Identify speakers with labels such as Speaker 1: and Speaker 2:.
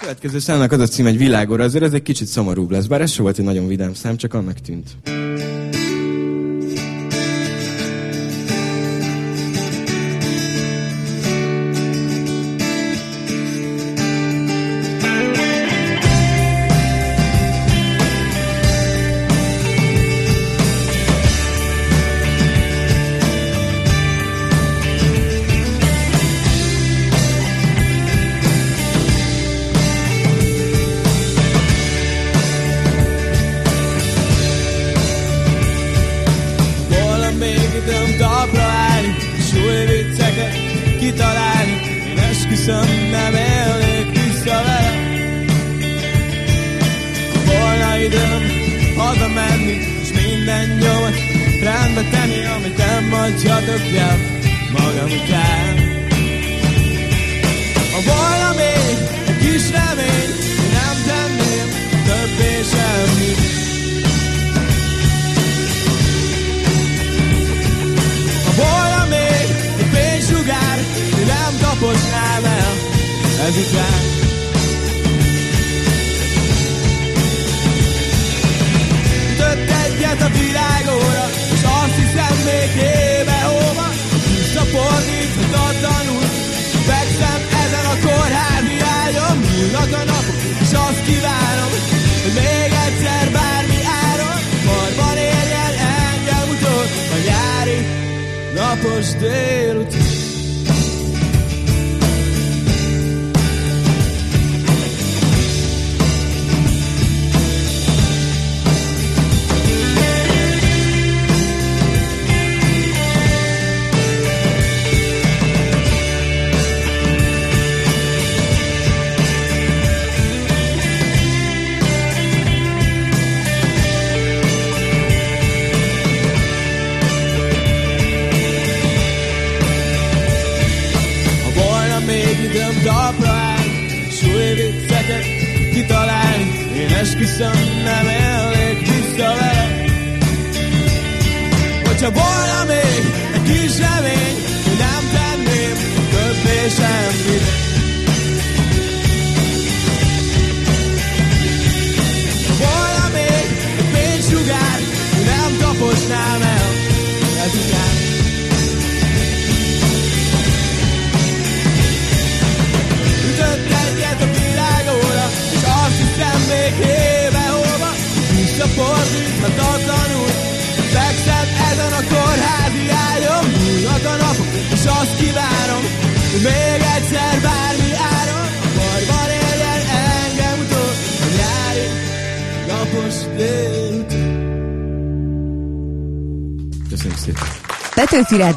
Speaker 1: Következő számnak az a cím egy világóra, azért ez egy kicsit szomorúbb lesz, bár ez sem volt egy nagyon vidám szám, csak annak tűnt.
Speaker 2: Időm talpra állni, súly vicceket kitalálni, én esküszöm, nem élnék vissza vele. Volna időm hazamenni, és minden nyomat rendbe tenni, amit nem mondjatok el magam után. Volna taposnám el ezután. Ütött egyet a világóra, és azt hiszem még éve óva, visszafordíthatatlanul. Fekszem ezen a kórházi ágyon, múlnak a napok, és azt kívánom, hogy még egyszer bármi áron, parban érjen engem utol a nyári napos délután. Időm talpra állni, súly vicceket kitalálni, én esküszöm, nem élnék vissza vele. Hogyha volna még egy kis egyszer bármi áron, bajban éljen engem utol, a nyári napos délután.
Speaker 1: Köszönjük szépen.
Speaker 3: Petőfi Rádió